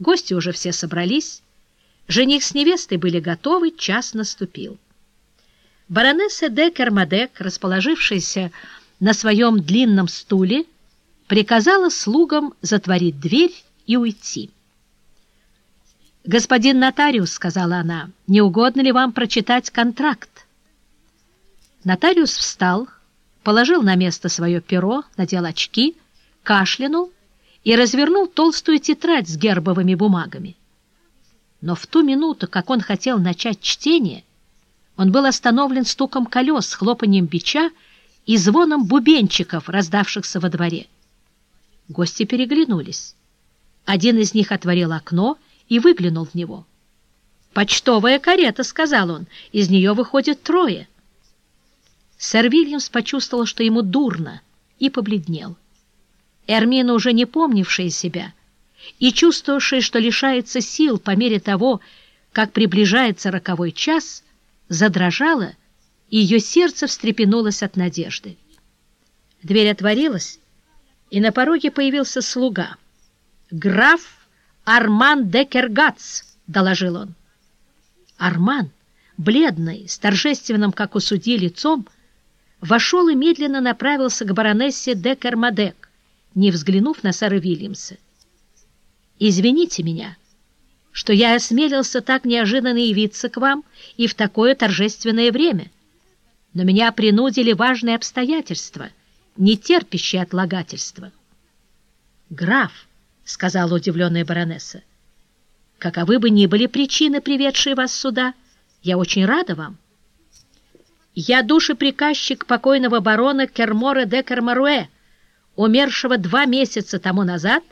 Гости уже все собрались. Жених с невестой были готовы, час наступил. Баронесса де Кермадек, расположившаяся на своем длинном стуле, приказала слугам затворить дверь и уйти. «Господин нотариус», — сказала она, — «не угодно ли вам прочитать контракт?» Нотариус встал, положил на место свое перо, надел очки, кашлянул и развернул толстую тетрадь с гербовыми бумагами. Но в ту минуту, как он хотел начать чтение, он был остановлен стуком колес, хлопанием бича и звоном бубенчиков, раздавшихся во дворе. Гости переглянулись. Один из них отворил окно и выглянул в него. «Почтовая карета», — сказал он, — «из нее выходит трое». Сэр Вильямс почувствовал, что ему дурно, и побледнел. Эрмина, уже не помнившая себя, и чувствовавшая, что лишается сил по мере того, как приближается роковой час, задрожала, и ее сердце встрепенулось от надежды. Дверь отворилась, и на пороге появился слуга. «Граф Арман де Кергац», — доложил он. Арман, бледный, с торжественным, как у судьи, лицом, вошел и медленно направился к баронессе де Кермадек, не взглянув на сэра Вильямса. «Извините меня, что я осмелился так неожиданно явиться к вам и в такое торжественное время, но меня принудили важные обстоятельства, не терпящие отлагательства». «Граф», — сказала удивленная баронесса, — «каковы бы ни были причины, приведшие вас сюда, я очень рада вам». «Я душеприказчик покойного барона Кермора де Кермаруэ», умершего два месяца тому назад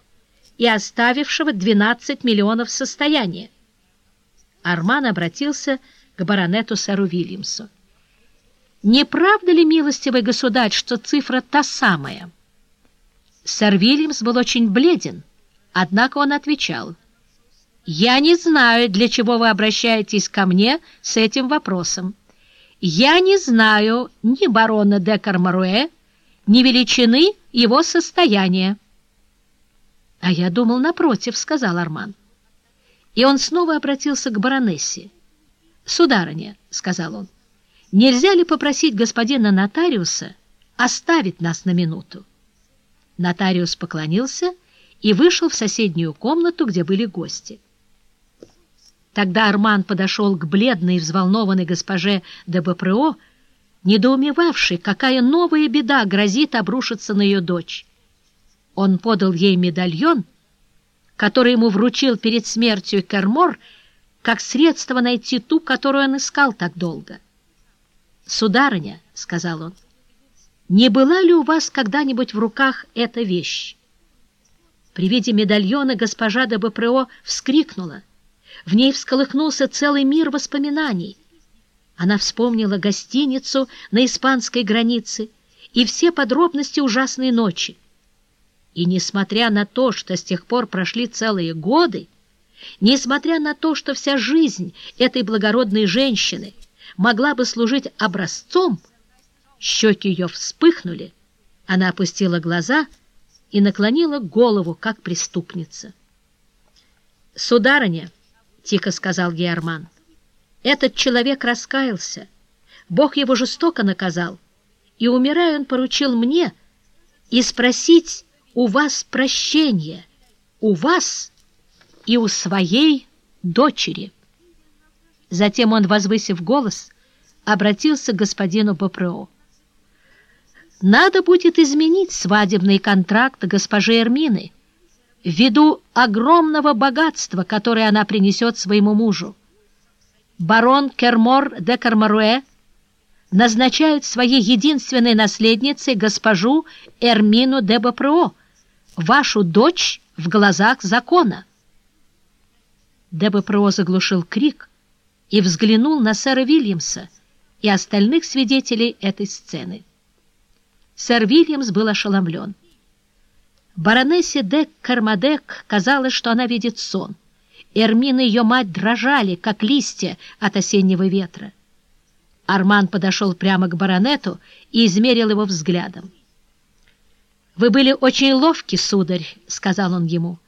и оставившего 12 миллионов состояния. Арман обратился к баронету сэру Вильямсу. «Не правда ли, милостивый государь, что цифра та самая?» Сэр Вильямс был очень бледен, однако он отвечал. «Я не знаю, для чего вы обращаетесь ко мне с этим вопросом. Я не знаю ни барона де Кармаруэ, ни величины его состояния. — А я думал, напротив, — сказал Арман. И он снова обратился к баронессе. — Сударыня, — сказал он, — нельзя ли попросить господина нотариуса оставить нас на минуту? Нотариус поклонился и вышел в соседнюю комнату, где были гости. Тогда Арман подошел к бледной и взволнованной госпоже де Бапрео, недоумевавший, какая новая беда грозит обрушиться на ее дочь. Он подал ей медальон, который ему вручил перед смертью Кермор, как средство найти ту, которую он искал так долго. «Сударыня», — сказал он, — «не была ли у вас когда-нибудь в руках эта вещь?» При виде медальона госпожа де Бапрео вскрикнула. В ней всколыхнулся целый мир воспоминаний — она вспомнила гостиницу на испанской границе и все подробности ужасной ночи. И несмотря на то, что с тех пор прошли целые годы, несмотря на то, что вся жизнь этой благородной женщины могла бы служить образцом, щеки ее вспыхнули, она опустила глаза и наклонила голову, как преступница. «Сударыня», — тихо сказал ей этот человек раскаялся. Бог его жестоко наказал. И, умирая, он поручил мне и спросить у вас прощения, у вас и у своей дочери. Затем он, возвысив голос, обратился к господину Бопрео. «Надо будет изменить свадебный контракт госпожи Эрмины ввиду огромного богатства, которое она принесет своему мужу барон Кермор де Кармаруэ назначает своей единственной наследницей госпожу Эрмину де Бапрео, вашу дочь в глазах закона. Де Бапрео заглушил крик и взглянул на сэра Вильямса и остальных свидетелей этой сцены. Сэр Вильямс был ошеломлен. Баронессе де Кармадек казалось, что она видит сон — Эрмин и ее мать дрожали, как листья от осеннего ветра. Арман подошел прямо к баронету и измерил его взглядом. «Вы были очень ловки, сударь», — сказал он ему, —